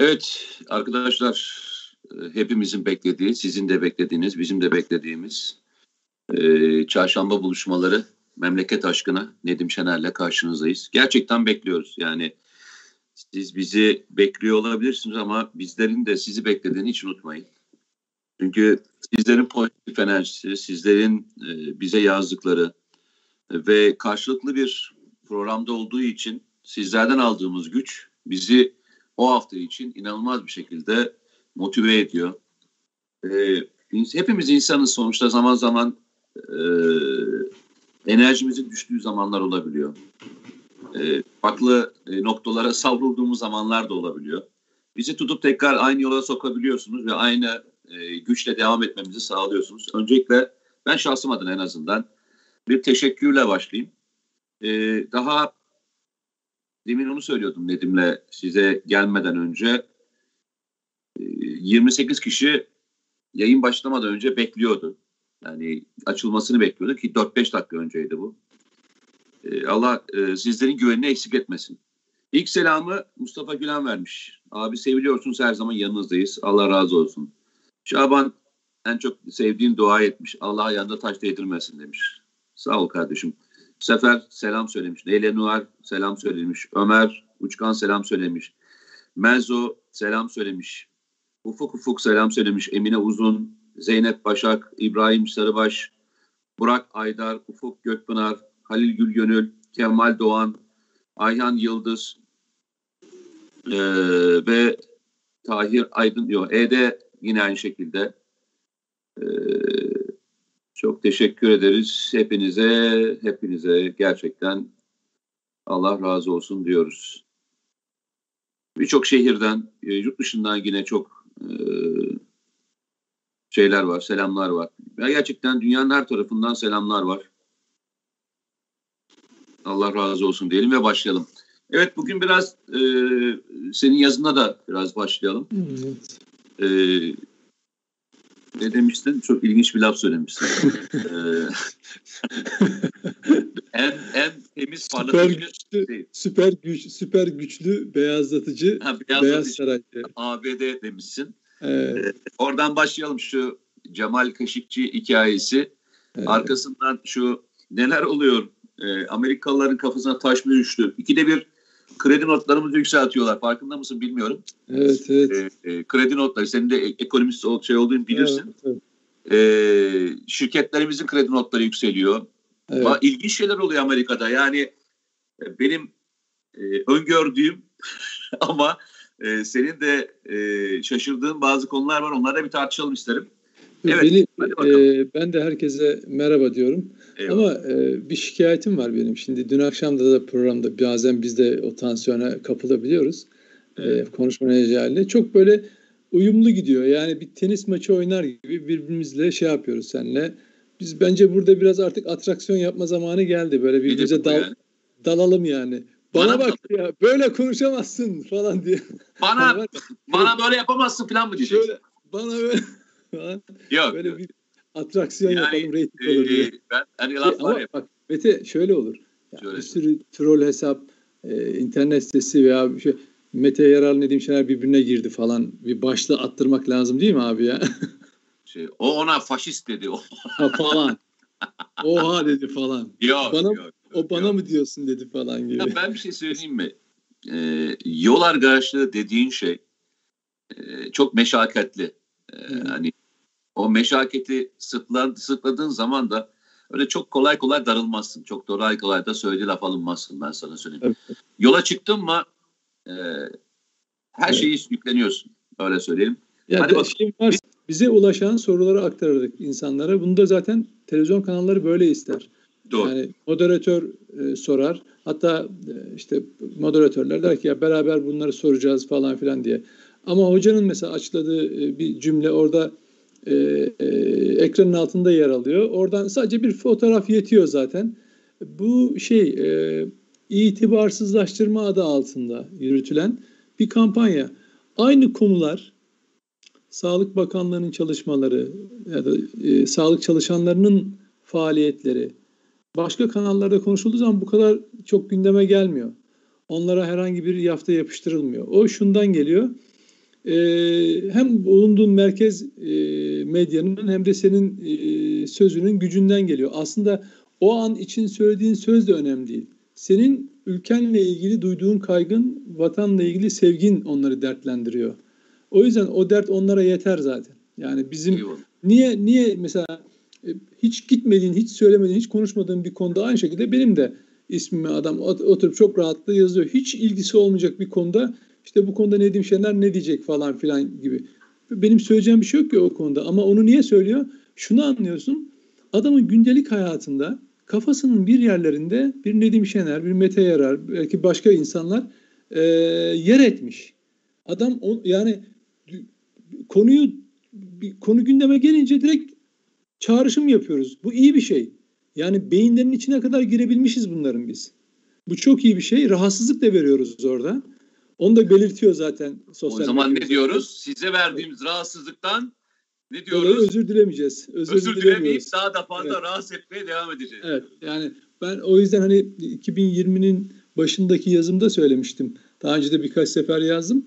Evet arkadaşlar hepimizin beklediği, sizin de beklediğiniz, bizim de beklediğimiz e, çarşamba buluşmaları memleket aşkına Nedim Şener'le karşınızdayız. Gerçekten bekliyoruz. Yani siz bizi bekliyor olabilirsiniz ama bizlerin de sizi beklediğini hiç unutmayın. Çünkü sizlerin pozitif enerjisi, sizlerin e, bize yazdıkları ve karşılıklı bir programda olduğu için sizlerden aldığımız güç bizi o hafta için inanılmaz bir şekilde motive ediyor. E, hepimiz insanız sonuçta zaman zaman e, enerjimizin düştüğü zamanlar olabiliyor. E, farklı e, noktalara savrulduğumuz zamanlar da olabiliyor. Bizi tutup tekrar aynı yola sokabiliyorsunuz ve aynı e, güçle devam etmemizi sağlıyorsunuz. Öncelikle ben şahsım adına en azından bir teşekkürle başlayayım. E, daha demin onu söylüyordum Nedim'le size gelmeden önce. 28 kişi yayın başlamadan önce bekliyordu. Yani açılmasını bekliyordu ki 4-5 dakika önceydi bu. Ee, Allah e, sizlerin güvenini eksik etmesin. İlk selamı Mustafa Gülen vermiş. Abi seviliyorsunuz her zaman yanınızdayız. Allah razı olsun. Şaban en çok sevdiğin dua etmiş. Allah ayağında taş değdirmesin demiş. Sağ ol kardeşim. Sefer selam söylemiş. Neyle Nuar selam söylemiş. Ömer Uçkan selam söylemiş. Menzo selam söylemiş. Ufuk Ufuk selam söylemiş. Emine Uzun, Zeynep Başak, İbrahim Sarıbaş, Burak Aydar, Ufuk Gökpınar, Halil Gülgönül, Kemal Doğan, Ayhan Yıldız ee, ve Tahir Aydın diyor. E'de yine aynı şekilde. Ee, çok teşekkür ederiz hepinize, hepinize gerçekten Allah razı olsun diyoruz. Birçok şehirden, e, yurt dışından yine çok e, şeyler var, selamlar var. Ya gerçekten dünyanın her tarafından selamlar var. Allah razı olsun diyelim ve başlayalım. Evet bugün biraz e, senin yazına da biraz başlayalım. Evet. E, ne demiştin? Çok ilginç bir laf söylemişsin. e, en en temiz süper güçlü, süper güç süper güçlü beyazlatıcı, ha, beyazlatıcı beyaz saraycı. ABD demişsin. Evet. Ee, oradan başlayalım şu Cemal Kaşıkçı hikayesi. Evet. Arkasından şu neler oluyor? Ee, Amerikalıların kafasına taş mı düştü? İkide bir kredi notlarımızı yükseltiyorlar. Farkında mısın bilmiyorum. Evet, evet. Ee, e, kredi notları, senin de ekonomist şey olduğunu bilirsin. Evet, evet. Ee, şirketlerimizin kredi notları yükseliyor. Evet. İlginç şeyler oluyor Amerika'da. Yani e, benim e, öngördüğüm ama e, senin de e, şaşırdığın bazı konular var. Onları da bir tartışalım isterim. Evet, Beni, e, ben de herkese merhaba diyorum. Eyvallah. Ama e, bir şikayetim var benim. Şimdi dün akşam da, da programda bazen biz de o tansiyona kapılabiliyoruz. E, evet. E, konuşma necaliyle. Çok böyle uyumlu gidiyor. Yani bir tenis maçı oynar gibi birbirimizle şey yapıyoruz seninle. Biz bence burada biraz artık atraksiyon yapma zamanı geldi. Böyle birbirimize dal, yani. dalalım yani. Bana, bana bak ya böyle konuşamazsın falan diye. Bana bana böyle yapamazsın falan mı diyeceksin? Şöyle, bana böyle Yok. Böyle bir atraksiyon yani, yapalım reyting olur diye. E, ben hani laf şey, var ya. Bak Mete şöyle olur. şöyle. Bir sürü troll hesap, e, internet sitesi veya bir şey Mete Yaral Nedim Şener birbirine girdi falan. Bir başlığı attırmak lazım değil mi abi ya? Şey, o ona faşist dedi. O. Ha, falan. Oha dedi falan. Yok, bana, yok, o bana yok. mı diyorsun dedi falan gibi. Ya ben bir şey söyleyeyim mi? Ee, yol arkadaşlığı dediğin şey e, çok meşakkatli. Ee, hani o meşakkati sırtlan, sırtladığın zaman da öyle çok kolay kolay darılmazsın. Çok kolay kolay da söylediği laf alınmazsın ben sana söyleyeyim. Evet. Yola çıktın mı e, her evet. şeyi yükleniyorsun. Öyle söyleyeyim. Ya Hadi Şey var, bize ulaşan soruları aktarırdık insanlara. Bunu da zaten televizyon kanalları böyle ister. Doğru. Yani moderatör e, sorar. Hatta e, işte moderatörler der ki ya beraber bunları soracağız falan filan diye. Ama hocanın mesela açıkladığı e, bir cümle orada e, e, ekranın altında yer alıyor. Oradan sadece bir fotoğraf yetiyor zaten. Bu şey e, itibarsızlaştırma adı altında yürütülen bir kampanya. Aynı konular Sağlık Bakanlığı'nın çalışmaları ya da e, sağlık çalışanlarının faaliyetleri başka kanallarda konuşulduğu zaman bu kadar çok gündeme gelmiyor. Onlara herhangi bir yafta yapıştırılmıyor. O şundan geliyor. e, hem bulunduğun merkez e, medyanın hem de senin e, sözünün gücünden geliyor. Aslında o an için söylediğin söz de önemli değil. Senin ülkenle ilgili duyduğun kaygın, vatanla ilgili sevgin onları dertlendiriyor. O yüzden o dert onlara yeter zaten. Yani bizim Eyvallah. niye niye mesela e, hiç gitmediğin, hiç söylemediğin, hiç konuşmadığın bir konuda aynı şekilde benim de ismimi adam oturup çok rahatlıkla yazıyor. Hiç ilgisi olmayacak bir konuda işte bu konuda Nedim Şener ne diyecek falan filan gibi. Benim söyleyeceğim bir şey yok ki o konuda ama onu niye söylüyor? Şunu anlıyorsun. Adamın gündelik hayatında kafasının bir yerlerinde bir Nedim Şener, bir Mete Yarar, belki başka insanlar e, yer etmiş. Adam o, yani konuyu konu gündeme gelince direkt çağrışım yapıyoruz. Bu iyi bir şey. Yani beyinlerin içine kadar girebilmişiz bunların biz. Bu çok iyi bir şey. Rahatsızlık da veriyoruz orada. Onu da belirtiyor zaten sosyal O zaman ne diyoruz? Size verdiğimiz rahatsızlıktan ne diyoruz? Dolayı özür dilemeyeceğiz. Özür, özür dilemeyip daha da fazla evet. rahatsız etmeye devam edeceğiz. Evet. Yani ben o yüzden hani 2020'nin başındaki yazımda söylemiştim. Daha önce de birkaç sefer yazdım.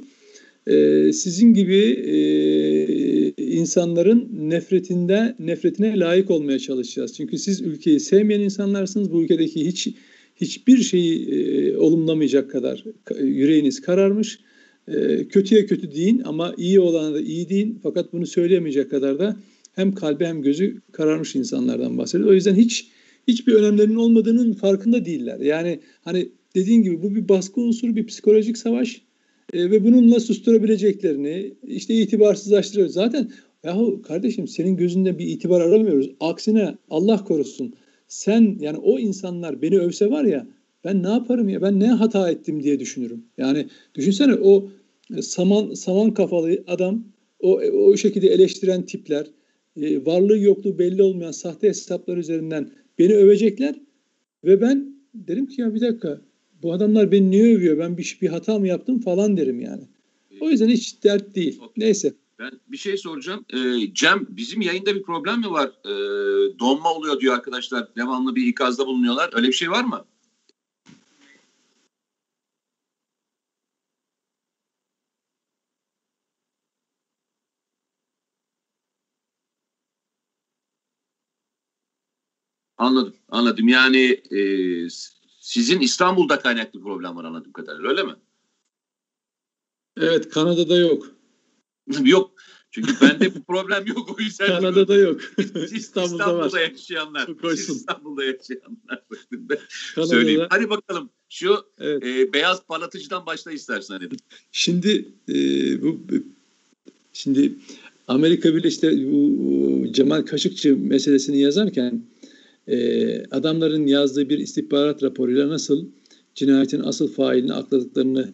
Ee, sizin gibi e, insanların nefretinde nefretine layık olmaya çalışacağız. Çünkü siz ülkeyi sevmeyen insanlarsınız. Bu ülkedeki hiç hiçbir şeyi e, olumlamayacak kadar yüreğiniz kararmış. E, kötüye kötü deyin ama iyi olana da iyi deyin. Fakat bunu söyleyemeyecek kadar da hem kalbi hem gözü kararmış insanlardan bahsediyor. O yüzden hiç hiçbir önemlerinin olmadığının farkında değiller. Yani hani dediğin gibi bu bir baskı unsuru, bir psikolojik savaş e, ve bununla susturabileceklerini işte itibarsızlaştırıyor. Zaten yahu kardeşim senin gözünde bir itibar aramıyoruz. Aksine Allah korusun sen yani o insanlar beni övse var ya ben ne yaparım ya ben ne hata ettim diye düşünürüm. Yani düşünsene o e, saman saman kafalı adam o o şekilde eleştiren tipler e, varlığı yokluğu belli olmayan sahte hesaplar üzerinden beni övecekler ve ben derim ki ya bir dakika bu adamlar beni niye övüyor ben bir, bir hata mı yaptım falan derim yani. O yüzden hiç dert değil. Neyse. Ben bir şey soracağım. Ee, Cem bizim yayında bir problem mi var? Ee, donma oluyor diyor arkadaşlar. Devamlı bir ikazda bulunuyorlar. Öyle bir şey var mı? Anladım, anladım. Yani e, sizin İstanbul'da kaynaklı problem var anladığım kadarıyla öyle mi? Evet, Kanada'da yok. yok. Çünkü bende bu problem yok o yüzden. Kanada'da yok. İstanbul'da, İstanbul'da var. yaşayanlar. İstanbul'da yaşayanlar. Söyleyeyim. Hadi bakalım şu evet. e, beyaz parlatıcıdan başla istersen. Dedim. Şimdi e, bu şimdi Amerika bile işte bu Cemal Kaşıkçı meselesini yazarken e, adamların yazdığı bir istihbarat raporuyla nasıl cinayetin asıl failini akladıklarını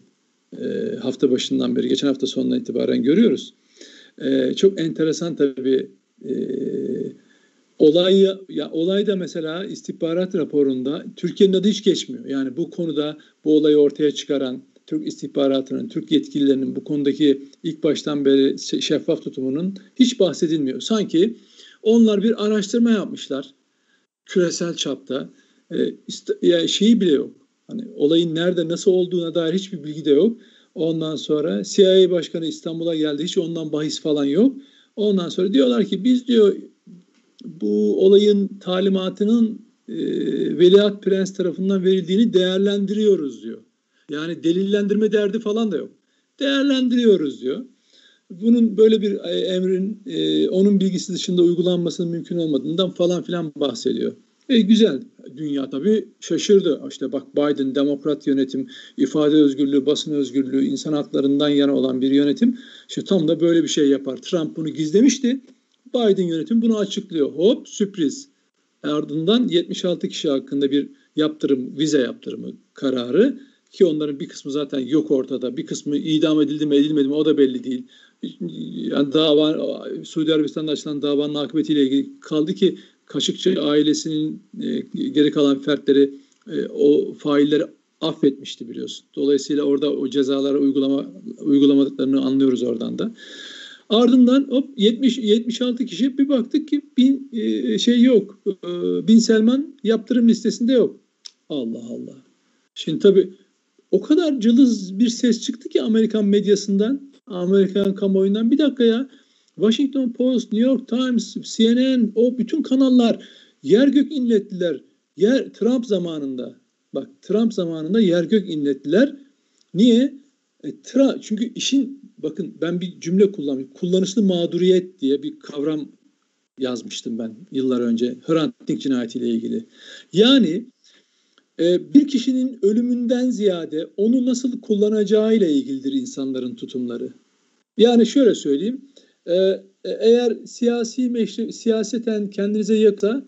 e, hafta başından beri, geçen hafta sonundan itibaren görüyoruz. E, çok enteresan tabii e, olay ya olayda mesela istihbarat raporunda Türkiye'nin adı hiç geçmiyor. Yani bu konuda bu olayı ortaya çıkaran Türk istihbaratının, Türk yetkililerinin bu konudaki ilk baştan beri şeffaf tutumunun hiç bahsedilmiyor. Sanki onlar bir araştırma yapmışlar küresel çapta. E, şeyi bile yok. Hani olayın nerede nasıl olduğuna dair hiçbir bilgi de yok. Ondan sonra CIA Başkanı İstanbul'a geldi. Hiç ondan bahis falan yok. Ondan sonra diyorlar ki biz diyor bu olayın talimatının e, Veliaht Prens tarafından verildiğini değerlendiriyoruz diyor. Yani delillendirme derdi falan da yok. Değerlendiriyoruz diyor. Bunun böyle bir e, emrin e, onun bilgisi dışında uygulanmasının mümkün olmadığından falan filan bahsediyor. E, güzel. Dünya tabii şaşırdı. İşte bak Biden demokrat yönetim, ifade özgürlüğü, basın özgürlüğü, insan haklarından yana olan bir yönetim. İşte tam da böyle bir şey yapar. Trump bunu gizlemişti. Biden yönetim bunu açıklıyor. Hop sürpriz. Ardından 76 kişi hakkında bir yaptırım, vize yaptırımı kararı ki onların bir kısmı zaten yok ortada. Bir kısmı idam edildi mi edilmedi mi o da belli değil. Yani dava Suudi Arabistan'da açılan davanın akıbetiyle ilgili kaldı ki Kaşıkçı ailesinin e, geri kalan fertleri e, o failleri affetmişti biliyorsun. Dolayısıyla orada o cezaları uygulama uygulamadıklarını anlıyoruz oradan da. Ardından hop 70 76 kişi bir baktık ki bin e, şey yok. Bin Selman yaptırım listesinde yok. Allah Allah. Şimdi tabii o kadar cılız bir ses çıktı ki Amerikan medyasından Amerikan kamuoyundan. Bir dakika ya. Washington Post, New York Times, CNN o bütün kanallar yer gök inlettiler. Yer Trump zamanında. Bak Trump zamanında yer gök inlettiler. Niye? E, Trump, çünkü işin bakın ben bir cümle kullanıyorum. Kullanışlı mağduriyet diye bir kavram yazmıştım ben yıllar önce. Hrant Dink cinayetiyle ilgili. Yani e, bir kişinin ölümünden ziyade onu nasıl kullanacağıyla ilgilidir insanların tutumları. Yani şöyle söyleyeyim. E, e eğer siyasi meşru, siyaseten kendinize yaksa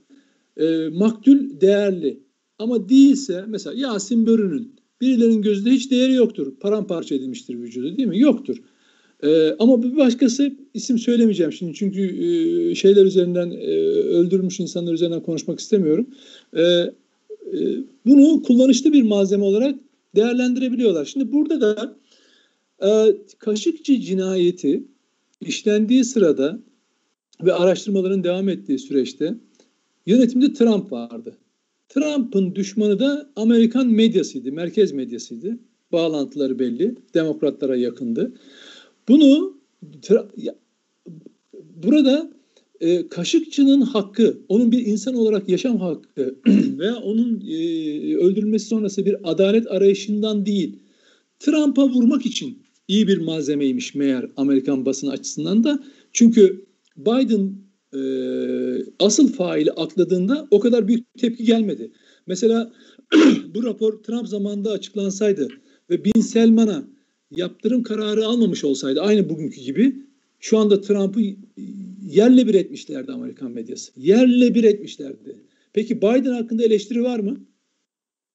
e, maktul değerli. Ama değilse mesela Yasin Börü'nün birilerinin gözünde hiç değeri yoktur. Paramparça edilmiştir vücudu değil mi? Yoktur. Ee, ama bir başkası isim söylemeyeceğim şimdi çünkü e, şeyler üzerinden e, öldürülmüş insanlar üzerinden konuşmak istemiyorum. E, e, bunu kullanışlı bir malzeme olarak değerlendirebiliyorlar. Şimdi burada da e, Kaşıkçı cinayeti işlendiği sırada ve araştırmaların devam ettiği süreçte yönetimde Trump vardı. Trump'ın düşmanı da Amerikan medyasıydı, merkez medyasıydı. Bağlantıları belli, demokratlara yakındı. Bunu burada e, Kaşıkçı'nın hakkı, onun bir insan olarak yaşam hakkı veya onun e, öldürülmesi sonrası bir adalet arayışından değil, Trump'a vurmak için iyi bir malzemeymiş meğer Amerikan basını açısından da. Çünkü Biden e, asıl faili atladığında o kadar büyük tepki gelmedi. Mesela bu rapor Trump zamanında açıklansaydı ve Bin Selman'a yaptırım kararı almamış olsaydı aynı bugünkü gibi şu anda Trump'ı yerle bir etmişlerdi Amerikan medyası. Yerle bir etmişlerdi. Peki Biden hakkında eleştiri var mı?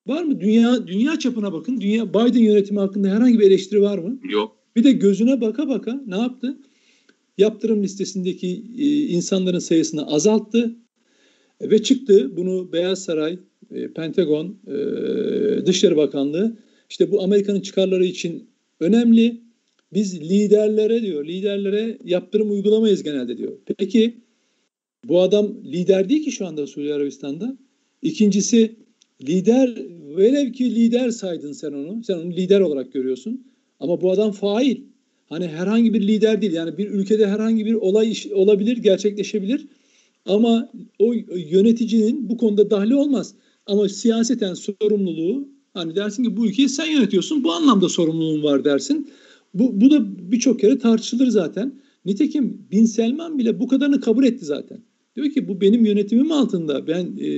Var mı? Dünya dünya çapına bakın. Dünya Biden yönetimi hakkında herhangi bir eleştiri var mı? Yok. Bir de gözüne baka baka ne yaptı? Yaptırım listesindeki e, insanların sayısını azalttı ve çıktı. Bunu Beyaz Saray, e, Pentagon, e, Dışişleri Bakanlığı işte bu Amerika'nın çıkarları için önemli. Biz liderlere diyor, liderlere yaptırım uygulamayız genelde diyor. Peki bu adam lider değil ki şu anda Suudi Arabistan'da. İkincisi lider, velev ki lider saydın sen onu. Sen onu lider olarak görüyorsun. Ama bu adam fail. Hani herhangi bir lider değil. Yani bir ülkede herhangi bir olay olabilir, gerçekleşebilir. Ama o yöneticinin bu konuda dahli olmaz. Ama siyaseten sorumluluğu Hani dersin ki bu ülkeyi sen yönetiyorsun bu anlamda sorumluluğun var dersin. Bu, bu da birçok kere tartışılır zaten. Nitekim Bin Selman bile bu kadarını kabul etti zaten. Diyor ki bu benim yönetimim altında. Ben e,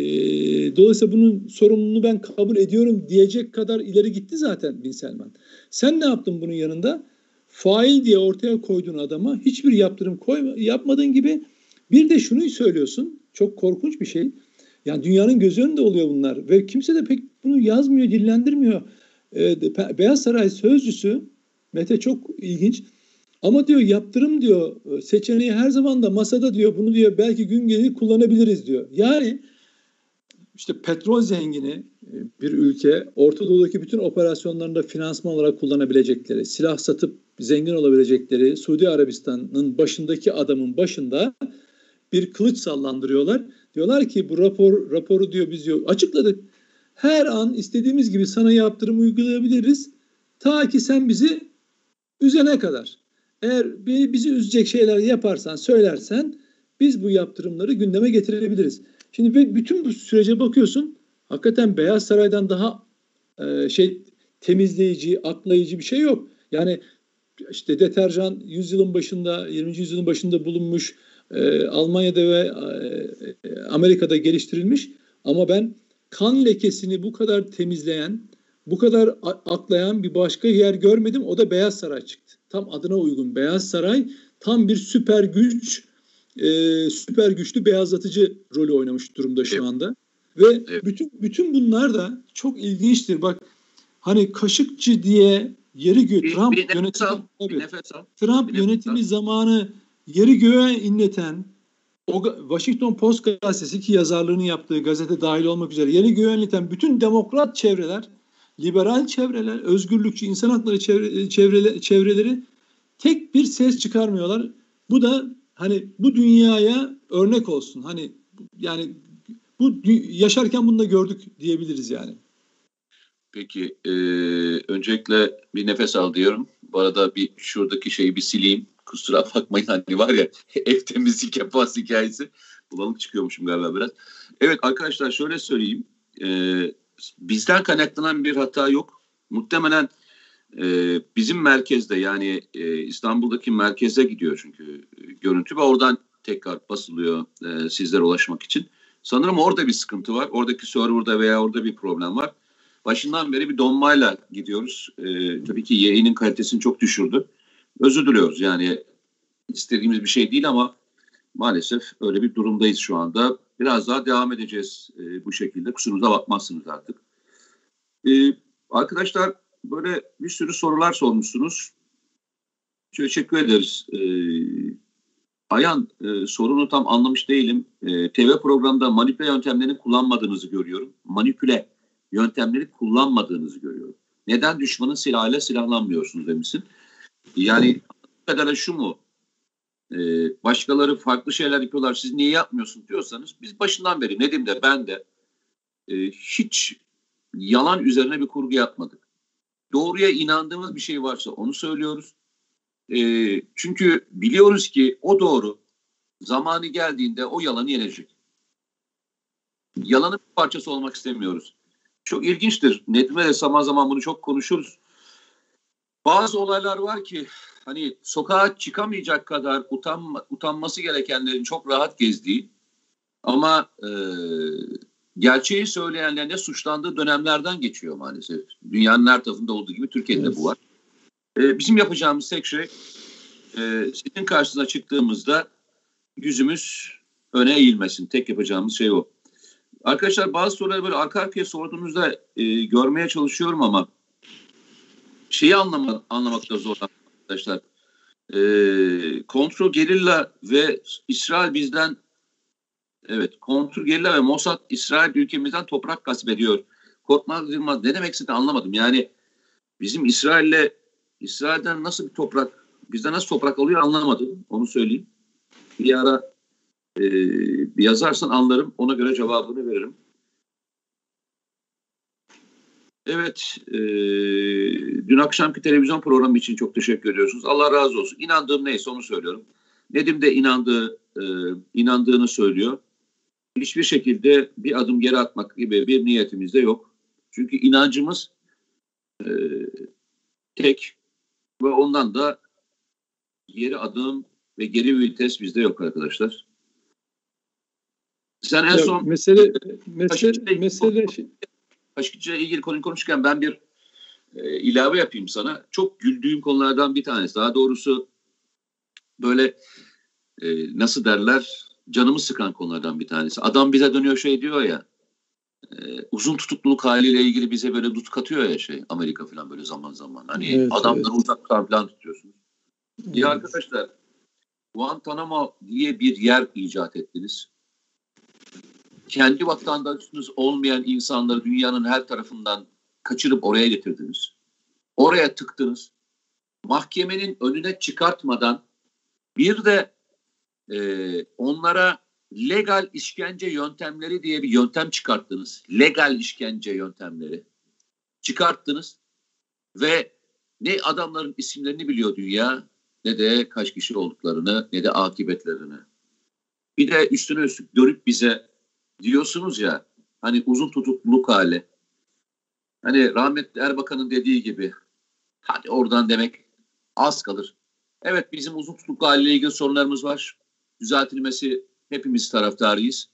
dolayısıyla bunun sorumluluğunu ben kabul ediyorum diyecek kadar ileri gitti zaten Bin Selman. Sen ne yaptın bunun yanında? Fail diye ortaya koyduğun adama hiçbir yaptırım koyma, yapmadığın gibi bir de şunu söylüyorsun. Çok korkunç bir şey. Yani dünyanın göz önünde oluyor bunlar ve kimse de pek bunu yazmıyor, dillendirmiyor. Ee, Beyaz Saray sözcüsü Mete çok ilginç. Ama diyor yaptırım diyor seçeneği her zaman da masada diyor bunu diyor belki gün gelir kullanabiliriz diyor. Yani işte petrol zengini e, bir ülke Orta Doğu'daki bütün operasyonlarında finansman olarak kullanabilecekleri, silah satıp zengin olabilecekleri Suudi Arabistan'ın başındaki adamın başında bir kılıç sallandırıyorlar. Diyorlar ki bu rapor raporu diyor biz diyor açıkladık. Her an istediğimiz gibi sana yaptırım uygulayabiliriz. Ta ki sen bizi üzene kadar. Eğer bizi üzecek şeyler yaparsan, söylersen biz bu yaptırımları gündeme getirebiliriz. Şimdi bütün bu sürece bakıyorsun. Hakikaten Beyaz Saray'dan daha e, şey temizleyici, aklayıcı bir şey yok. Yani işte deterjan yüzyılın başında, 20. yüzyılın başında bulunmuş e, Almanya'da ve e, Amerika'da geliştirilmiş ama ben kan lekesini bu kadar temizleyen, bu kadar aklayan bir başka yer görmedim. O da Beyaz Saray çıktı. Tam adına uygun. Beyaz Saray tam bir süper güç, e, süper güçlü beyazlatıcı rolü oynamış durumda şu anda. Ve bütün bütün bunlar da çok ilginçtir. Bak hani Kaşıkçı diye yeri gö Trump bir yönetimi al, tabii, Trump yönetimi zamanı yeri göğe inleten o Washington Post gazetesi ki yazarlığını yaptığı gazete dahil olmak üzere yeri göğe inleten bütün demokrat çevreler, liberal çevreler, özgürlükçü insan hakları çevre, çevre, çevreleri tek bir ses çıkarmıyorlar. Bu da hani bu dünyaya örnek olsun. Hani yani bu yaşarken bunu da gördük diyebiliriz yani. Peki, e, öncelikle bir nefes al diyorum. Bu arada bir şuradaki şeyi bir sileyim. Kusura bakmayın hani var ya ev temizlik yapas hikayesi. Bulanık çıkıyormuşum galiba biraz. Evet arkadaşlar şöyle söyleyeyim. Ee, bizden kaynaklanan bir hata yok. Muhtemelen e, bizim merkezde yani e, İstanbul'daki merkeze gidiyor çünkü e, görüntü ve oradan tekrar basılıyor e, sizlere ulaşmak için. Sanırım orada bir sıkıntı var. Oradaki serverda veya orada bir problem var. Başından beri bir donmayla gidiyoruz. E, tabii ki yayının kalitesini çok düşürdü. Özür diliyoruz yani istediğimiz bir şey değil ama maalesef öyle bir durumdayız şu anda. Biraz daha devam edeceğiz e, bu şekilde. Kusurunuza bakmazsınız artık. E, arkadaşlar böyle bir sürü sorular sormuşsunuz. Teşekkür ederiz. E, Ayan e, sorunu tam anlamış değilim. E, TV programda manipüle yöntemlerini kullanmadığınızı görüyorum. Manipüle yöntemleri kullanmadığınızı görüyorum. Neden düşmanın silahıyla silahlanmıyorsunuz demişsin. Yani kadar şu mu? E, başkaları farklı şeyler yapıyorlar siz niye yapmıyorsun diyorsanız biz başından beri Nedim de ben de e, hiç yalan üzerine bir kurgu yapmadık. Doğruya inandığımız bir şey varsa onu söylüyoruz. E, çünkü biliyoruz ki o doğru zamanı geldiğinde o yalanı yenecek. Yalanın bir parçası olmak istemiyoruz. Çok ilginçtir. Nedim'le de zaman zaman bunu çok konuşuruz. Bazı olaylar var ki hani sokağa çıkamayacak kadar utanma, utanması gerekenlerin çok rahat gezdiği ama e, gerçeği söyleyenlerin de suçlandığı dönemlerden geçiyor maalesef. Dünyanın her tarafında olduğu gibi Türkiye'de evet. bu var. E, bizim yapacağımız tek şey e, sizin karşısına çıktığımızda yüzümüz öne eğilmesin. Tek yapacağımız şey o. Arkadaşlar bazı soruları böyle arka arkaya sorduğunuzda e, görmeye çalışıyorum ama şeyi anlama, anlamakta zor arkadaşlar. E, kontrol gerilla ve İsrail bizden evet kontrol gerilla ve Mossad İsrail ülkemizden toprak gasp ediyor. Korkmaz Yılmaz ne demek istediğini anlamadım. Yani bizim İsrail'le İsrail'den nasıl bir toprak bizden nasıl toprak alıyor anlamadım. Onu söyleyeyim. Bir ara e, yazarsan anlarım. Ona göre cevabını veririm. Evet, e, dün akşamki televizyon programı için çok teşekkür ediyorsunuz. Allah razı olsun. İnandığım neyse onu söylüyorum. Nedim de inandığı, e, inandığını söylüyor. Hiçbir şekilde bir adım geri atmak gibi bir niyetimiz de yok. Çünkü inancımız e, tek ve ondan da geri adım ve geri vites bizde yok arkadaşlar. Sen en son mesele mesele mesele ile ilgili konuyu konuşurken ben bir e, ilave yapayım sana. Çok güldüğüm konulardan bir tanesi. Daha doğrusu böyle e, nasıl derler canımı sıkan konulardan bir tanesi. Adam bize dönüyor şey diyor ya e, uzun tutukluluk haliyle ilgili bize böyle tut katıyor ya şey Amerika falan böyle zaman zaman. Hani evet, adamları evet. uzaktan falan tutuyorsunuz. Evet. Ya arkadaşlar Guantanamo diye bir yer icat ettiniz kendi vatandaşınız olmayan insanları dünyanın her tarafından kaçırıp oraya getirdiniz. Oraya tıktınız. Mahkemenin önüne çıkartmadan bir de e, onlara legal işkence yöntemleri diye bir yöntem çıkarttınız. Legal işkence yöntemleri çıkarttınız ve ne adamların isimlerini biliyor dünya ne de kaç kişi olduklarını ne de akıbetlerini. Bir de üstüne üstlük görüp bize diyorsunuz ya hani uzun tutukluluk hali. Hani rahmetli Erbakan'ın dediği gibi hadi oradan demek az kalır. Evet bizim uzun tutukluk haliyle ilgili sorunlarımız var. Düzeltilmesi hepimiz taraftarıyız.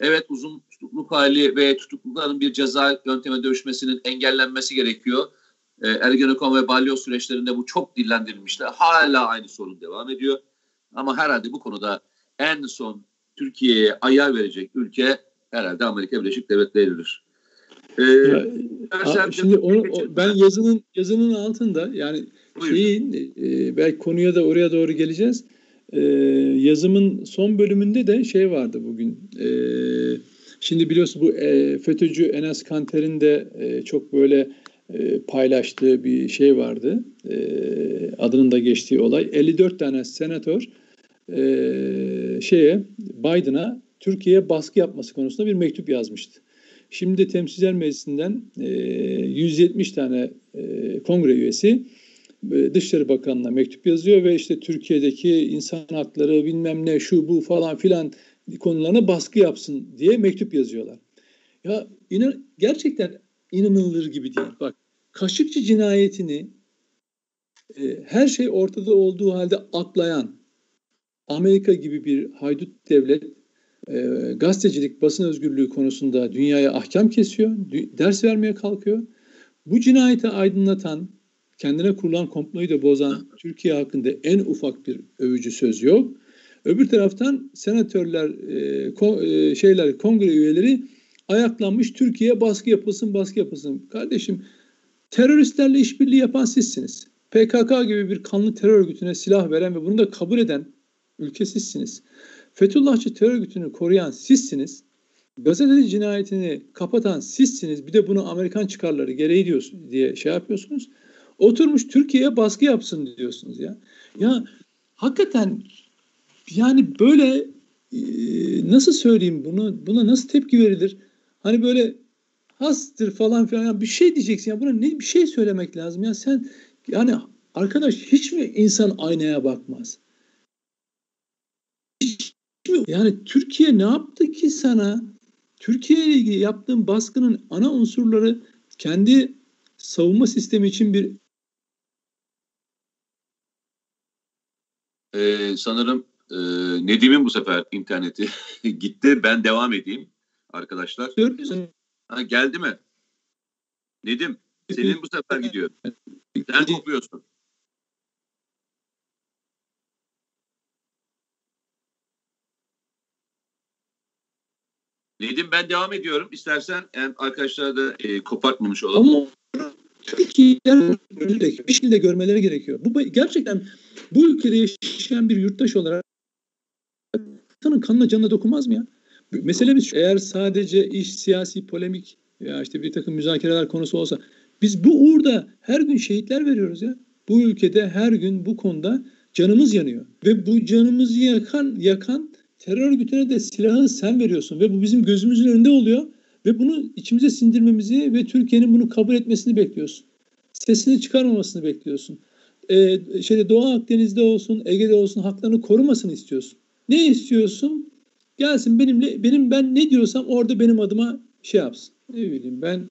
Evet uzun tutukluk hali ve tutuklukların bir ceza yönteme dönüşmesinin engellenmesi gerekiyor. Ee, Ergenekon ve balyoz süreçlerinde bu çok dillendirilmişti. Hala aynı sorun devam ediyor. Ama herhalde bu konuda en son Türkiye'ye ayar verecek ülke herhalde Amerika Birleşik Devletleri'dir. Ee, ya, şimdi onu ben yazının yazının altında yani Buyurun. şeyin e, belki konuya da oraya doğru geleceğiz. E, yazımın son bölümünde de şey vardı bugün. E, şimdi biliyorsun bu e, FETÖ'cü Enes Kanter'in de e, çok böyle e, paylaştığı bir şey vardı. E, adının da geçtiği olay. 54 tane senatör e, şeye Biden'a Türkiye'ye baskı yapması konusunda bir mektup yazmıştı. Şimdi Temsilciler Meclisi'nden e, 170 tane e, kongre üyesi e, Dışişleri Bakanı'na mektup yazıyor ve işte Türkiye'deki insan hakları bilmem ne şu bu falan filan konularına baskı yapsın diye mektup yazıyorlar. Ya inan, gerçekten inanılır gibi değil. Bak Kaşıkçı cinayetini e, her şey ortada olduğu halde atlayan Amerika gibi bir haydut devlet e, gazetecilik, basın özgürlüğü konusunda dünyaya ahkam kesiyor, ders vermeye kalkıyor. Bu cinayeti aydınlatan, kendine kurulan komployu da bozan Türkiye hakkında en ufak bir övücü söz yok. Öbür taraftan senatörler, e, kon, e, şeyler, kongre üyeleri ayaklanmış Türkiye'ye baskı yapılsın, baskı yapılsın. Kardeşim teröristlerle işbirliği yapan sizsiniz. PKK gibi bir kanlı terör örgütüne silah veren ve bunu da kabul eden ülke sizsiniz. Fethullahçı terör örgütünü koruyan sizsiniz. Gazeteci cinayetini kapatan sizsiniz. Bir de bunu Amerikan çıkarları gereği diyorsun diye şey yapıyorsunuz. Oturmuş Türkiye'ye baskı yapsın diyorsunuz ya. Ya hakikaten yani böyle e, nasıl söyleyeyim bunu buna nasıl tepki verilir? Hani böyle hastır falan filan bir şey diyeceksin ya buna ne bir şey söylemek lazım ya sen yani arkadaş hiç mi insan aynaya bakmaz? Mi? Yani Türkiye ne yaptı ki sana? Türkiye ile ilgili yaptığın baskının ana unsurları kendi savunma sistemi için bir ee, sanırım e, Nedim'in bu sefer interneti gitti. Ben devam edeyim arkadaşlar. Ha, geldi mi? Nedim senin bu sefer gidiyor. Sen kopuyorsun. Nedim ben devam ediyorum. İstersen yani arkadaşlar da e, kopartmamış olalım. Ama Türkiye'ler bir şekilde görmeleri gerekiyor. Bu gerçekten bu ülkede yaşayan bir yurttaş olarak insanın kanına canına dokunmaz mı ya? Meselemiz şu, eğer sadece iş, siyasi, polemik ya işte bir takım müzakereler konusu olsa biz bu uğurda her gün şehitler veriyoruz ya. Bu ülkede her gün bu konuda canımız yanıyor. Ve bu canımızı yakan, yakan terör örgütüne de silahı sen veriyorsun. Ve bu bizim gözümüzün önünde oluyor. Ve bunu içimize sindirmemizi ve Türkiye'nin bunu kabul etmesini bekliyorsun. Sesini çıkarmamasını bekliyorsun. Ee, şeyde Doğu Akdeniz'de olsun, Ege'de olsun haklarını korumasını istiyorsun. Ne istiyorsun? Gelsin benimle, benim ben ne diyorsam orada benim adıma şey yapsın. Ne bileyim ben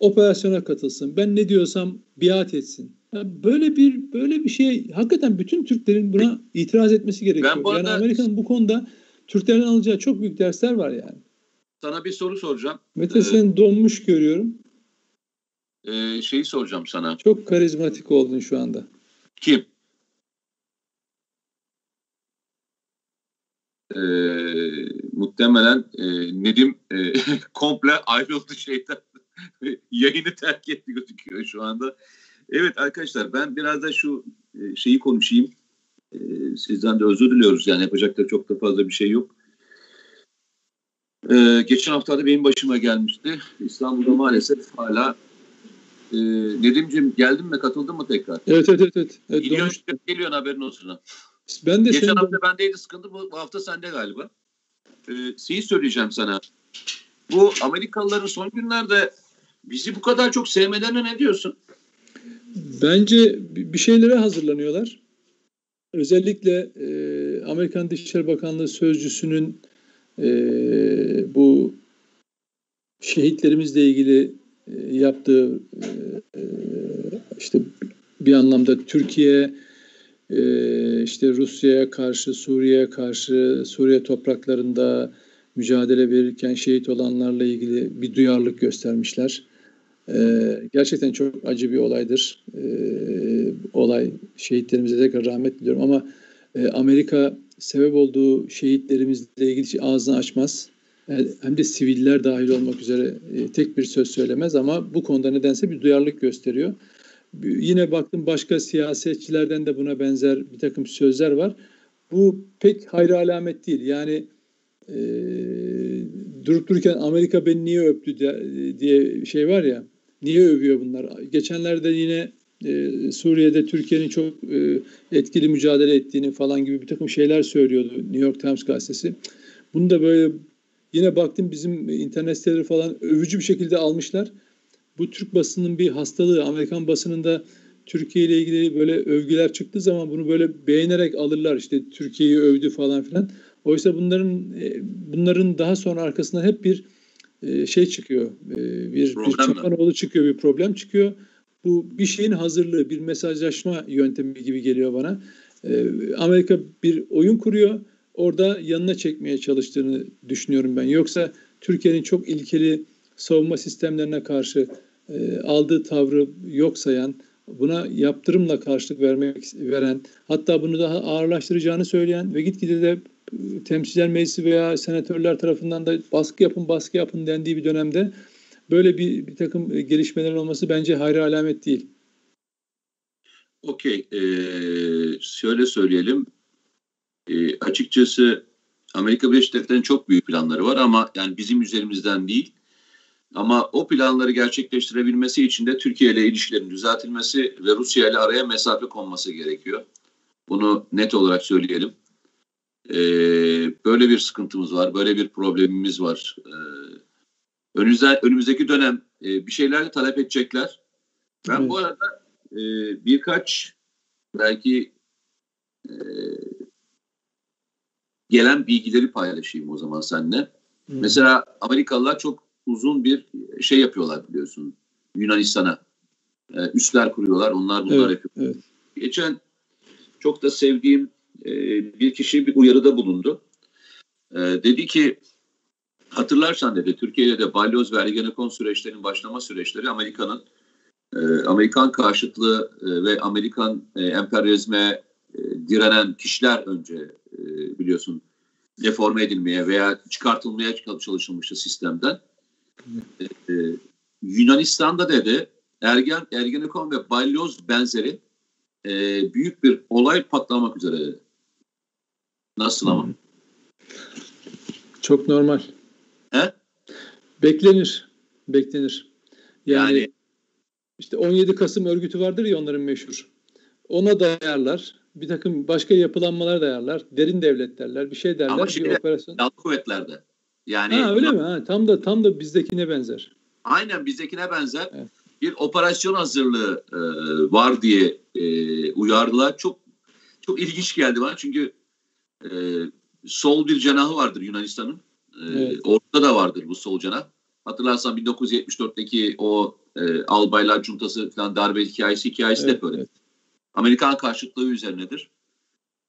operasyona katılsın. Ben ne diyorsam biat etsin. Ya böyle bir böyle bir şey hakikaten bütün Türklerin buna itiraz etmesi gerekiyor. Ben bu arada, yani Amerika'nın bu konuda Türklerin alacağı çok büyük dersler var yani. Sana bir soru soracağım. Mete ee, sen donmuş görüyorum. E, şeyi soracağım sana. Çok karizmatik oldun şu anda. Kim? e, muhtemelen e, Nedim e, komple ayrıldı şeyden. Yayını terk etti gözüküyor şu anda. Evet arkadaşlar ben biraz da şu e, şeyi konuşayım. E, sizden de özür diliyoruz yani yapacak da çok da fazla bir şey yok. E, geçen hafta da benim başıma gelmişti. İstanbul'da maalesef hala e, Nedim'ciğim geldin mi katıldın mı tekrar? Evet evet evet. evet. evet geliyor, geliyor haberin olsun. Ben de Geçen hafta bendeydi sıkıntı bu, bu hafta sende galiba. Ee, şeyi söyleyeceğim sana. Bu Amerikalıların son günlerde bizi bu kadar çok sevmelerine ne diyorsun? Bence bir şeylere hazırlanıyorlar. Özellikle e, Amerikan Dışişleri Bakanlığı Sözcüsü'nün e, bu şehitlerimizle ilgili e, yaptığı e, e işte bir anlamda Türkiye e, işte Rusya'ya karşı, Suriye'ye karşı, Suriye topraklarında mücadele verirken şehit olanlarla ilgili bir duyarlılık göstermişler. Ee, gerçekten çok acı bir olaydır. Ee, olay şehitlerimize tekrar rahmet diliyorum ama e, Amerika sebep olduğu şehitlerimizle ilgili ağzını açmaz. Yani hem de siviller dahil olmak üzere e, tek bir söz söylemez ama bu konuda nedense bir duyarlılık gösteriyor. Yine baktım başka siyasetçilerden de buna benzer bir takım sözler var. Bu pek hayra alamet değil. Yani e, durup dururken Amerika beni niye öptü diye şey var ya. Niye övüyor bunlar? Geçenlerde yine e, Suriye'de Türkiye'nin çok e, etkili mücadele ettiğini falan gibi bir takım şeyler söylüyordu New York Times gazetesi. Bunu da böyle yine baktım bizim internet siteleri falan övücü bir şekilde almışlar bu Türk basının bir hastalığı. Amerikan basınında Türkiye ile ilgili böyle övgüler çıktığı zaman bunu böyle beğenerek alırlar. İşte Türkiye'yi övdü falan filan. Oysa bunların e, bunların daha sonra arkasından hep bir e, şey çıkıyor. E, bir, bir çapanoğlu çıkıyor, bir problem çıkıyor. Bu bir şeyin hazırlığı, bir mesajlaşma yöntemi gibi geliyor bana. Amerika bir oyun kuruyor. Orada yanına çekmeye çalıştığını düşünüyorum ben. Yoksa Türkiye'nin çok ilkeli savunma sistemlerine karşı aldığı tavrı yok sayan, buna yaptırımla karşılık vermek veren, hatta bunu daha ağırlaştıracağını söyleyen ve gitgide de temsilciler meclisi veya senatörler tarafından da baskı yapın baskı yapın dendiği bir dönemde böyle bir, bir takım gelişmeler olması bence hayra alamet değil. Okey. Ee, şöyle söyleyelim. Ee, açıkçası Amerika Birleşik Devletleri'nin çok büyük planları var ama yani bizim üzerimizden değil. Ama o planları gerçekleştirebilmesi için de Türkiye ile ilişkilerin düzeltilmesi ve Rusya ile araya mesafe konması gerekiyor. Bunu net olarak söyleyelim. E, böyle bir sıkıntımız var, böyle bir problemimiz var. E, önümüzde, önümüzdeki dönem e, bir şeyler talep edecekler. Ben evet. bu arada e, birkaç belki e, gelen bilgileri paylaşayım o zaman seninle. Hı. Mesela Amerikalılar çok uzun bir şey yapıyorlar biliyorsun Yunanistan'a. E, üsler kuruyorlar, onlar bunlar evet, yapıyor. Evet. Geçen çok da sevdiğim e, bir kişi bir uyarıda bulundu. E, dedi ki hatırlarsan dedi Türkiye'de de balyoz ve ergenekon süreçlerinin başlama süreçleri Amerika'nın e, Amerikan karşıtlığı ve Amerikan emperyalizme direnen kişiler önce biliyorsun deforme edilmeye veya çıkartılmaya çalışılmıştı sistemden. Yunanistan'da dedi Ergen, Ergenekon ve balyoz benzeri büyük bir olay patlamak üzere dedi. Nasıl ama? Çok normal. He? Beklenir. Beklenir. Yani, yani işte 17 Kasım örgütü vardır ya onların meşhur. Ona dayarlar. Bir takım başka yapılanmalar dayarlar. Derin devlet derler. Bir şey derler. Ama bir operasyon. Silahlı kuvvetlerde. Yani ha, öyle mi? Ha, tam da tam da bizdekine benzer. Aynen bizdekine benzer. Evet. Bir operasyon hazırlığı e, var diye e, uyardılar. Çok çok ilginç geldi bana. Çünkü e, sol bir cenahı vardır Yunanistan'ın. E, evet. Orada da vardır bu sol cenah. Hatırlarsan 1974'teki o e, albaylar cuntası falan darbe hikayesi hikayesi evet, de böyle. Evet. Amerikan karşıtlığı üzerinedir.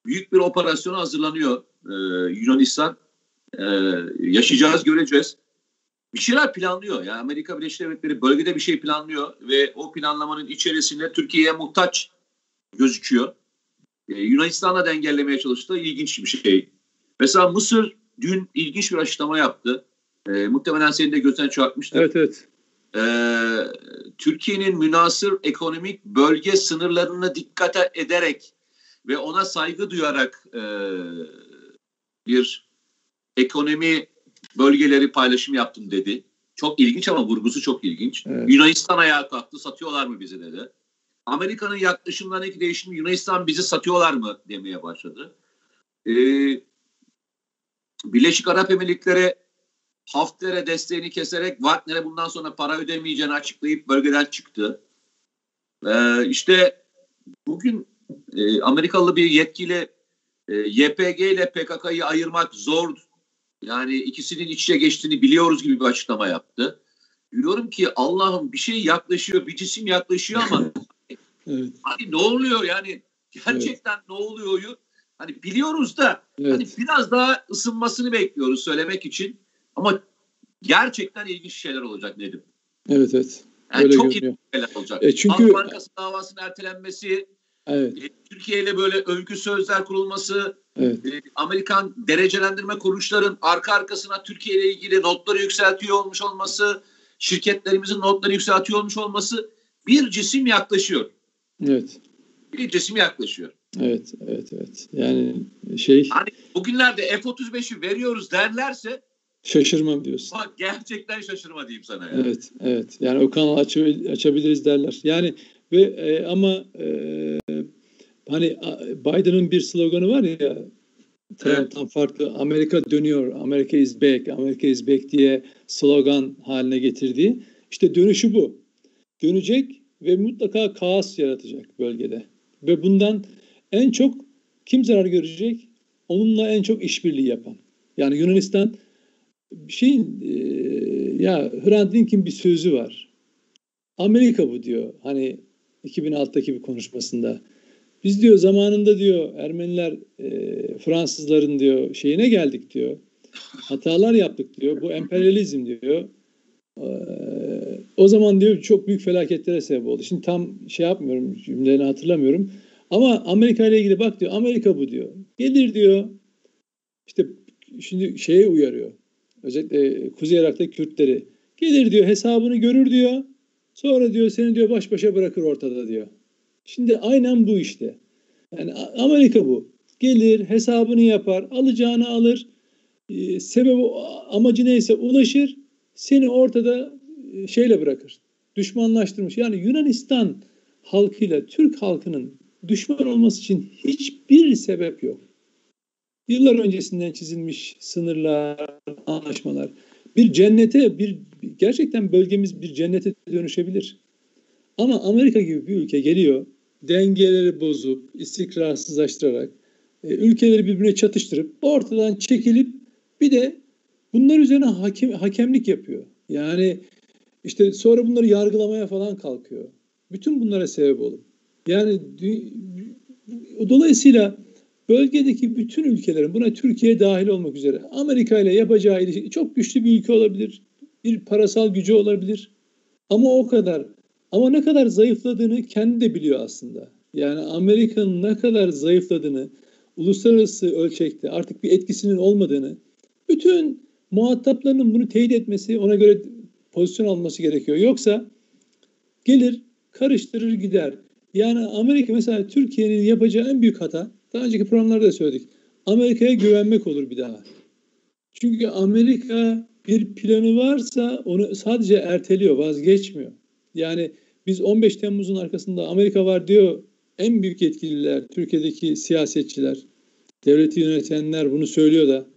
Büyük bir operasyon hazırlanıyor e, Yunanistan. E, yaşayacağız, göreceğiz. Bir şeyler planlıyor. Yani Amerika Birleşik Devletleri bölgede bir şey planlıyor ve o planlamanın içerisinde Türkiye'ye muhtaç gözüküyor e, Yunanistan'la dengellemeye çalıştığı ilginç bir şey. Mesela Mısır dün ilginç bir açıklama yaptı. E, muhtemelen senin de gözden çarpmıştır. Evet evet. E, Türkiye'nin münasır ekonomik bölge sınırlarını dikkate ederek ve ona saygı duyarak e, bir ekonomi bölgeleri paylaşım yaptım dedi. Çok ilginç ama vurgusu çok ilginç. Evet. Yunanistan ayağa kalktı satıyorlar mı bizi dedi. Amerika'nın yaklaşımlarındaki değişim Yunanistan bizi satıyorlar mı demeye başladı. Ee, Birleşik Arap Emirlikleri Hafter'e desteğini keserek Wagner'e bundan sonra para ödemeyeceğini açıklayıp bölgeden çıktı. Ee, işte bugün e, Amerikalı bir yetkili e, YPG ile PKK'yı ayırmak zor. Yani ikisinin iç içe geçtiğini biliyoruz gibi bir açıklama yaptı. Diyorum ki Allah'ım bir şey yaklaşıyor, bir cisim yaklaşıyor ama Evet. Hani ne oluyor yani gerçekten evet. ne oluyor? Hani biliyoruz da evet. hani biraz daha ısınmasını bekliyoruz söylemek için. Ama gerçekten ilginç şeyler olacak Nedim. Evet evet. Yani Öyle çok ilginç şeyler olacak. E çünkü Halk Bankası davasının ertelenmesi, evet. e, Türkiye ile böyle övgü sözler kurulması, evet. e, Amerikan derecelendirme kuruluşların arka arkasına Türkiye ile ilgili notları yükseltiyor olmuş olması, şirketlerimizin notları yükseltiyor olmuş olması bir cisim yaklaşıyor. Evet. Bir cisim yaklaşıyor. Evet, evet, evet. Yani şey... Hani bugünlerde F-35'i veriyoruz derlerse Şaşırmam diyorsun. Bak gerçekten şaşırma diyeyim sana. Yani. Evet, evet. Yani o kanalı aç, açabiliriz derler. Yani ve e, ama e, hani Biden'ın bir sloganı var ya Trump'tan evet. farklı Amerika dönüyor, Amerika is back, Amerika is back diye slogan haline getirdiği. İşte dönüşü bu. Dönecek ve mutlaka kaos yaratacak bölgede. Ve bundan en çok kim zarar görecek? Onunla en çok işbirliği yapan. Yani Yunanistan şeyin e, ya Hrant Dink'in bir sözü var. Amerika bu diyor. Hani 2006'daki bir konuşmasında. Biz diyor zamanında diyor Ermeniler e, Fransızların diyor şeyine geldik diyor. Hatalar yaptık diyor. Bu emperyalizm diyor. E, o zaman diyor çok büyük felaketlere sebep oldu. Şimdi tam şey yapmıyorum cümlelerini hatırlamıyorum. Ama Amerika ile ilgili bak diyor Amerika bu diyor. Gelir diyor. İşte şimdi şeye uyarıyor. Özellikle Kuzey Irak'ta Kürtleri. Gelir diyor hesabını görür diyor. Sonra diyor seni diyor baş başa bırakır ortada diyor. Şimdi aynen bu işte. Yani Amerika bu. Gelir hesabını yapar, alacağını alır. E, sebebi amacı neyse ulaşır. Seni ortada şeyle bırakır. Düşmanlaştırmış. Yani Yunanistan halkıyla Türk halkının düşman olması için hiçbir sebep yok. Yıllar öncesinden çizilmiş sınırlar, anlaşmalar. Bir cennete, bir gerçekten bölgemiz bir cennete dönüşebilir. Ama Amerika gibi bir ülke geliyor, dengeleri bozup, istikrarsızlaştırarak, e, ülkeleri birbirine çatıştırıp, ortadan çekilip bir de bunlar üzerine hakem, hakemlik yapıyor. Yani işte sonra bunları yargılamaya falan kalkıyor. Bütün bunlara sebep olup. Yani dolayısıyla bölgedeki bütün ülkelerin buna Türkiye dahil olmak üzere Amerika ile yapacağı ilişki çok güçlü bir ülke olabilir. Bir parasal gücü olabilir. Ama o kadar. Ama ne kadar zayıfladığını kendi de biliyor aslında. Yani Amerika'nın ne kadar zayıfladığını, uluslararası ölçekte artık bir etkisinin olmadığını, bütün muhataplarının bunu teyit etmesi, ona göre pozisyon alması gerekiyor. Yoksa gelir, karıştırır gider. Yani Amerika mesela Türkiye'nin yapacağı en büyük hata daha önceki programlarda da söyledik. Amerika'ya güvenmek olur bir daha. Çünkü Amerika bir planı varsa onu sadece erteliyor, vazgeçmiyor. Yani biz 15 Temmuz'un arkasında Amerika var diyor en büyük yetkililer, Türkiye'deki siyasetçiler, devleti yönetenler bunu söylüyor da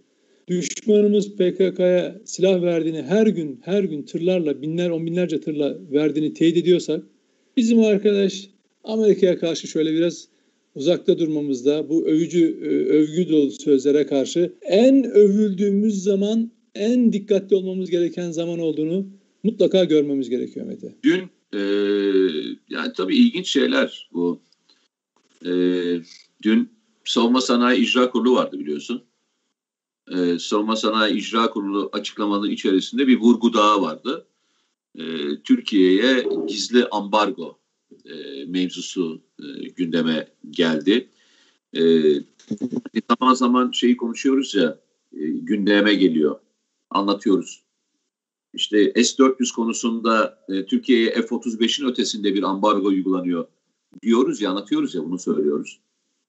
düşmanımız PKK'ya silah verdiğini her gün her gün tırlarla binler on binlerce tırla verdiğini teyit ediyorsak bizim arkadaş Amerika'ya karşı şöyle biraz uzakta durmamızda bu övücü e, övgü dolu sözlere karşı en övüldüğümüz zaman en dikkatli olmamız gereken zaman olduğunu mutlaka görmemiz gerekiyor Mete. Dün e, yani tabii ilginç şeyler bu. E, dün Savunma Sanayi İcra Kurulu vardı biliyorsun. E, Savunma Sanayi İcra Kurulu açıklamaları içerisinde bir vurgu daha vardı. E, Türkiye'ye gizli ambargo e, mevzusu e, gündeme geldi. E, zaman zaman şeyi konuşuyoruz ya e, gündeme geliyor. Anlatıyoruz. İşte S-400 konusunda e, Türkiye'ye F-35'in ötesinde bir ambargo uygulanıyor diyoruz ya anlatıyoruz ya bunu söylüyoruz.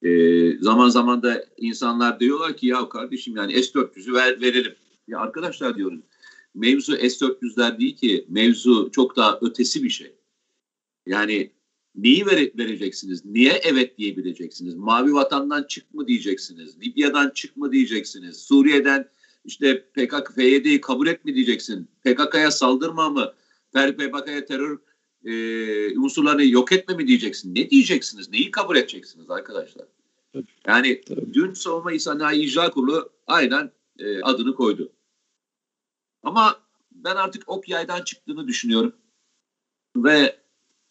E, zaman zaman da insanlar diyorlar ki ya kardeşim yani S-400'ü ver, verelim. Ya arkadaşlar diyoruz mevzu S-400'ler değil ki mevzu çok daha ötesi bir şey. Yani neyi vere, vereceksiniz? Niye evet diyebileceksiniz? Mavi vatandan çık mı diyeceksiniz? Libya'dan çık mı diyeceksiniz? Suriye'den işte PKK, PYD'yi kabul et mi diyeceksin? PKK'ya saldırma mı? PKK'ya terör e, unsurlarını yok etme mi diyeceksin? Ne diyeceksiniz? Neyi kabul edeceksiniz arkadaşlar? Yani Tabii. dün Savunma Sanayi İcra Kurulu aynen e, adını koydu. Ama ben artık ok yaydan çıktığını düşünüyorum. Ve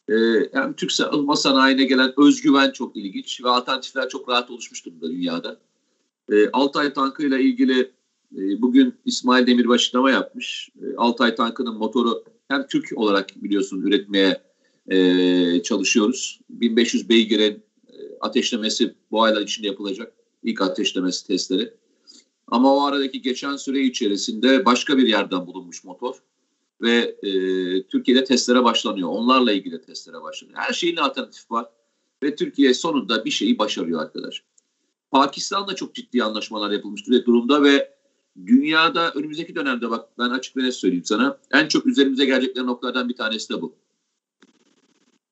e, hem Türk savunma sanayine gelen özgüven çok ilginç ve alternatifler çok rahat oluşmuş durumda dünyada. E, Altay tankıyla ilgili e, bugün İsmail Demir açıklama yapmış. E, Altay tankının motoru hem Türk olarak biliyorsun üretmeye e, çalışıyoruz. 1500 beygirin e, ateşlemesi bu aylar içinde yapılacak. İlk ateşlemesi testleri. Ama o aradaki geçen süre içerisinde başka bir yerden bulunmuş motor ve e, Türkiye'de testlere başlanıyor. Onlarla ilgili testlere başlanıyor. Her şeyin alternatif var ve Türkiye sonunda bir şeyi başarıyor arkadaş. Pakistan'la çok ciddi anlaşmalar yapılmış durumda ve dünyada önümüzdeki dönemde bak ben açık ve net söyleyeyim sana en çok üzerimize gelecekleri noktalardan bir tanesi de bu.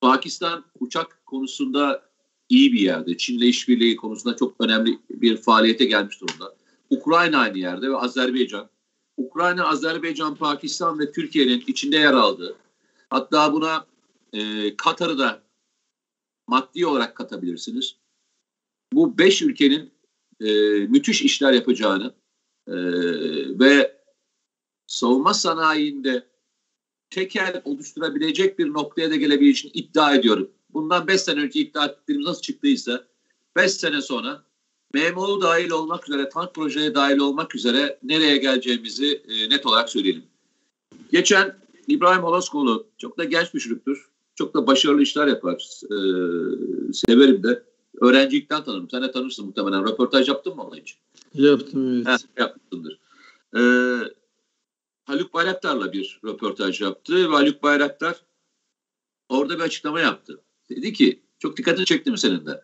Pakistan uçak konusunda iyi bir yerde. Çin'le işbirliği konusunda çok önemli bir faaliyete gelmiş durumda. Ukrayna aynı yerde ve Azerbaycan. Ukrayna, Azerbaycan, Pakistan ve Türkiye'nin içinde yer aldığı, hatta buna e, Katar'ı da maddi olarak katabilirsiniz. Bu beş ülkenin e, müthiş işler yapacağını e, ve savunma sanayinde tekel oluşturabilecek bir noktaya da gelebileceğini iddia ediyorum. Bundan beş sene önce iddia ettiğimiz nasıl çıktıysa beş sene sonra MMO dahil olmak üzere, tank projeye dahil olmak üzere nereye geleceğimizi e, net olarak söyleyelim. Geçen İbrahim Holoskoğlu çok da genç bir çocuktur. Çok da başarılı işler yapar. E, severim de. Öğrencilikten tanırım. Sen de tanırsın muhtemelen. Röportaj yaptın mı onun için? Yaptım evet. Heh, yaptındır. E, Haluk Bayraktar'la bir röportaj yaptı ve Haluk Bayraktar orada bir açıklama yaptı. Dedi ki, çok dikkatini çekti mi senin de?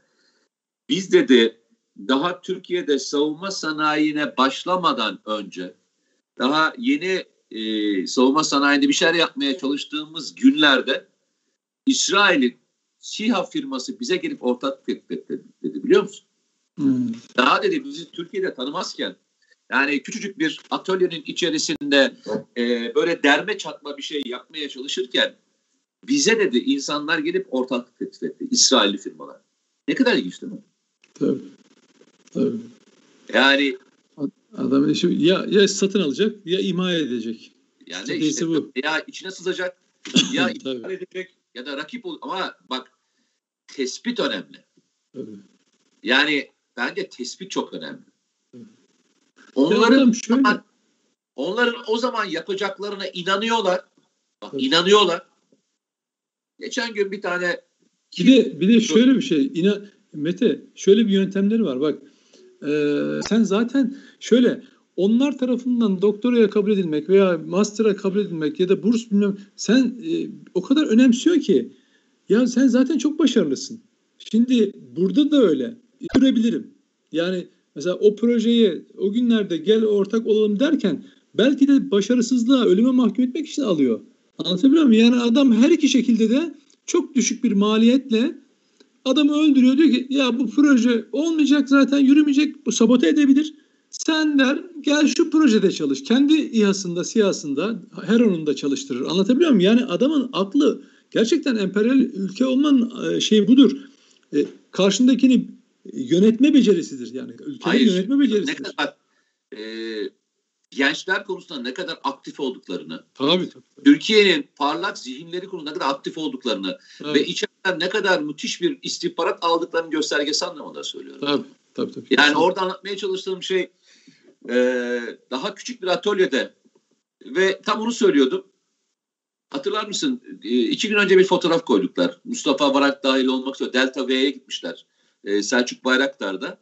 Biz dedi daha Türkiye'de savunma sanayine başlamadan önce daha yeni e, savunma sanayinde bir şeyler yapmaya çalıştığımız günlerde İsrail'in SİHA firması bize gelip ortak teklif etti dedi biliyor musun? Hmm. Daha dedi bizi Türkiye'de tanımazken yani küçücük bir atölyenin içerisinde e, böyle derme çatma bir şey yapmaya çalışırken bize dedi insanlar gelip ortaklık teklif etti. İsrailli firmalar. Ne kadar ilginç değil mi? Tabii. Tabii. Yani adam işi ya, ya satın alacak ya imha edecek. Yani işte, bu. ya içine sızacak ya imha edecek ya da rakip ol ama bak tespit önemli. Tabii. Yani bence tespit çok önemli. Onların şöyle... zaman, onların o zaman yapacaklarına inanıyorlar. Bak evet. inanıyorlar. Geçen gün bir tane bir de bir de şöyle bir şey. İna, Mete şöyle bir yöntemleri var. Bak e, sen zaten şöyle onlar tarafından doktoraya kabul edilmek veya master'a kabul edilmek ya da burs bilmem sen e, o kadar önemsiyor ki ya sen zaten çok başarılısın. Şimdi burada da öyle. Görebilirim. Yani mesela o projeyi o günlerde gel ortak olalım derken belki de başarısızlığa, ölüme mahkum etmek için alıyor. Anlatabiliyor muyum? Yani adam her iki şekilde de çok düşük bir maliyetle adamı öldürüyor. Diyor ki ya bu proje olmayacak zaten yürümeyecek. Bu sabote edebilir. Sen der gel şu projede çalış. Kendi İHA'sında, SİHA'sında her onun da çalıştırır. Anlatabiliyor muyum? Yani adamın aklı gerçekten emperyal ülke olmanın e, şeyi budur. E, karşındakini yönetme becerisidir. Yani ülkeyi Hayır, yönetme becerisidir. Ne kadar, e, gençler konusunda ne kadar aktif olduklarını, tabii, tabii. Türkiye'nin parlak zihinleri konusunda ne kadar aktif olduklarını tabii. ve içeriden ne kadar müthiş bir istihbarat aldıklarının göstergesi anlamında söylüyorum. Tabii, tabii, tabii. Yani orada anlatmaya çalıştığım şey e, daha küçük bir atölyede ve tam onu söylüyordum. Hatırlar mısın? E, iki gün önce bir fotoğraf koyduklar. Mustafa Barak dahil olmak üzere Delta V'ye gitmişler. E, Selçuk Bayraktar'da.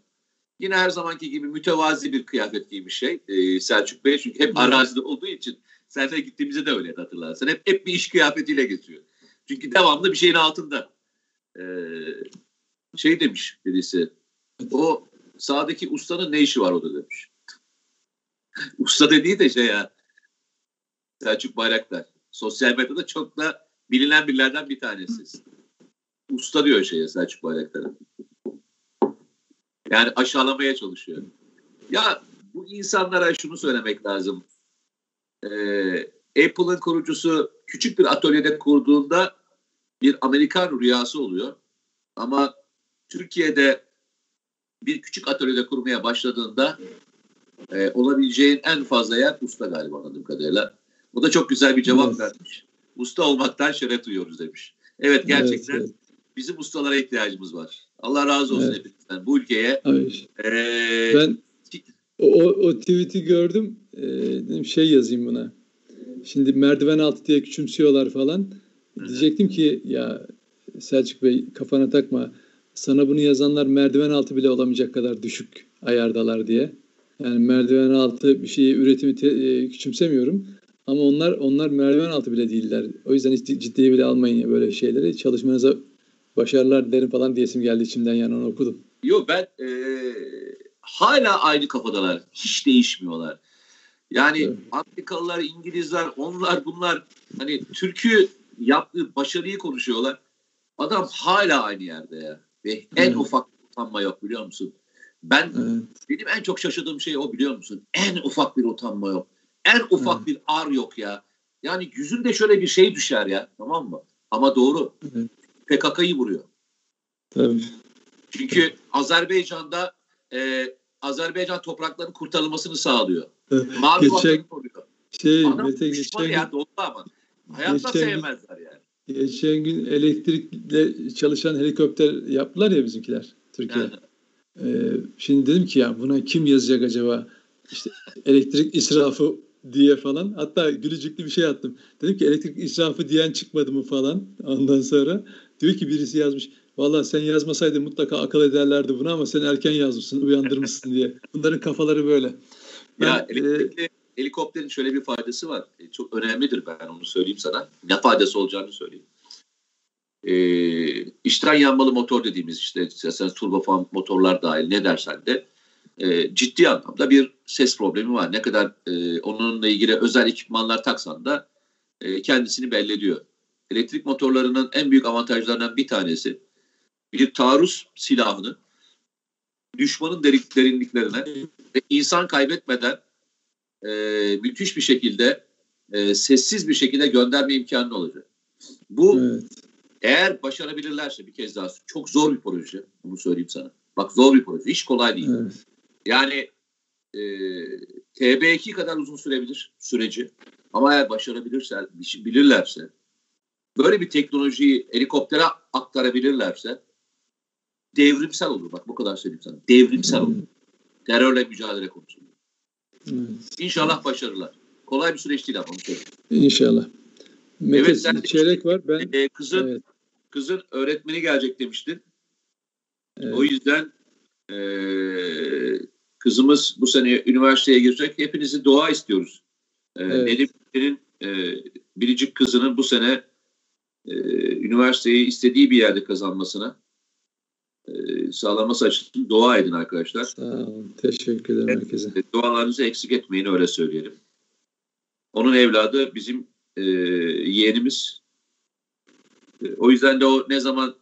Yine her zamanki gibi mütevazi bir kıyafet giymiş şey e, Selçuk Bey. Çünkü hep arazide olduğu için seninle gittiğimizde de öyle hatırlarsın. Hep, hep bir iş kıyafetiyle geziyor. Çünkü devamlı bir şeyin altında. E, şey demiş birisi. O sağdaki ustanın ne işi var orada demiş. Usta dediği de şey ya Selçuk Bayraktar. Sosyal medyada çok da bilinen birilerden bir tanesi. Usta diyor şeye Selçuk Bayraktar'a. Yani aşağılamaya çalışıyor. Ya bu insanlara şunu söylemek lazım. Ee, Apple'ın kurucusu küçük bir atölyede kurduğunda bir Amerikan rüyası oluyor. Ama Türkiye'de bir küçük atölyede kurmaya başladığında e, olabileceğin en fazla yer usta galiba anladığım kadarıyla. O da çok güzel bir cevap evet. vermiş. Usta olmaktan şeref duyuyoruz demiş. Evet gerçekten evet, evet. bizim ustalara ihtiyacımız var. Allah razı olsun evet. hepinizden. Bu ülkeye. Ee, ben o, o tweet'i gördüm. Ee, dedim şey yazayım buna. Şimdi merdiven altı diye küçümsüyorlar falan. Hı. Diyecektim ki ya Selçuk Bey kafana takma. Sana bunu yazanlar merdiven altı bile olamayacak kadar düşük ayardalar diye. Yani merdiven altı bir şeyi üretimi te, e, küçümsemiyorum. Ama onlar onlar merdiven altı bile değiller. O yüzden hiç ciddiye bile almayın böyle şeyleri. Çalışmanıza başarılar derim falan diyesim geldi içimden yani onu okudum. Yok ben e, hala aynı kafadalar. Hiç değişmiyorlar. Yani evet. Amerikalılar, İngilizler, onlar bunlar hani Türk'ü yaptığı başarıyı konuşuyorlar. Adam hala aynı yerde ya. Ve en evet. ufak utanma yok biliyor musun? Ben evet. benim en çok şaşırdığım şey o biliyor musun? En ufak bir utanma yok. En ufak evet. bir ar yok ya. Yani yüzünde şöyle bir şey düşer ya tamam mı? Ama doğru. Evet. PKK'yı vuruyor. Tabii. Çünkü Azerbaycan'da e, Azerbaycan topraklarının kurtarılmasını sağlıyor. Mavi Geçen- koruyor. Şey Adam Mete geçen, ya doğru ama. Hayatta geçen- sevmezler yani. geçen gün elektrikle çalışan helikopter yaptılar ya bizimkiler Türkiye. Yani, Ee, şimdi dedim ki ya buna kim yazacak acaba? İşte elektrik israfı diye falan. Hatta gülücüklü bir şey attım. Dedim ki elektrik israfı diyen çıkmadı mı falan. Ondan sonra diyor ki birisi yazmış. Valla sen yazmasaydın mutlaka akıl ederlerdi bunu ama sen erken yazmışsın, uyandırmışsın diye. Bunların kafaları böyle. Ben, ya e, elektrikli helikopterin şöyle bir faydası var. E, çok önemlidir ben onu söyleyeyim sana. Ne faydası olacağını söyleyeyim. E, içten yanmalı motor dediğimiz işte sen turbofan motorlar dahil ne dersen de e, ciddi anlamda bir ses problemi var. Ne kadar e, onunla ilgili özel ekipmanlar taksan da e, kendisini belli ediyor. Elektrik motorlarının en büyük avantajlarından bir tanesi bir taarruz silahını düşmanın derin- derinliklerine ve insan kaybetmeden e, müthiş bir şekilde e, sessiz bir şekilde gönderme imkanı olacak. Bu evet. eğer başarabilirlerse bir kez daha çok zor bir proje. Bunu söyleyeyim sana. Bak zor bir proje. Hiç kolay değil. Evet. Yani e, TB2 kadar uzun sürebilir süreci. Ama eğer başarabilirse, bilirlerse, böyle bir teknolojiyi helikoptere aktarabilirlerse devrimsel olur. Bak bu kadar söyleyeyim sana. Devrimsel olur. Terörle mücadele konusunda. Evet. İnşallah başarırlar. Kolay bir süreç değil ama. İnşallah. Mete Evet, sen- çeyrek var. Ben E, kızın evet, kızın öğretmeni gelecek demiştin. evet. O yüzden e, kızımız bu sene üniversiteye girecek. Hepinizi dua istiyoruz. E, Evet. Nedim e, biricik kızının bu sene e, üniversiteyi istediği bir yerde kazanmasına e, sağlaması açısından dua edin arkadaşlar. Sağ olun. Teşekkür ederim Evet. herkese. E, Dualarınızı eksik etmeyin öyle söyleyelim. Onun evladı bizim e, yeğenimiz. E, o yüzden de o ne zaman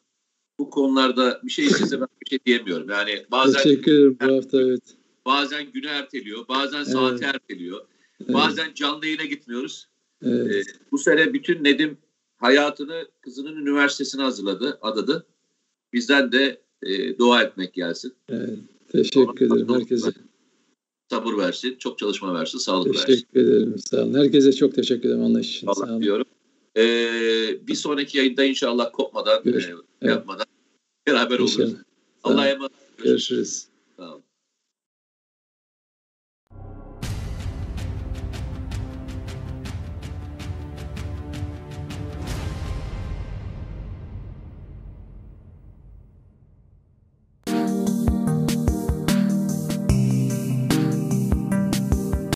bu konularda bir şey istese ben bir şey diyemiyorum. Yani bazen Teşekkür ederim bu hafta evet. bazen günü erteliyor, bazen saati erteliyor, evet. bazen canlı yayına gitmiyoruz. evet. E, bu sene bütün Nedim hayatını kızının üniversitesine hazırladı, adadı. Bizden de e, dua etmek gelsin. evet. Teşekkür ederim herkese. Sabır versin, çok çalışma versin, sağlık versin. Teşekkür ederim. Sağ olun. Herkese çok teşekkür ederim anlayış için. Sağ olun. diyorum. Ee, bir sonraki yayında inşallah kopmadan, Görüş- e, evet. yapmadan beraber oluruz. İnşallah. Sağ Allah'a olun. emanet. Görüşürüz. Sağ olun.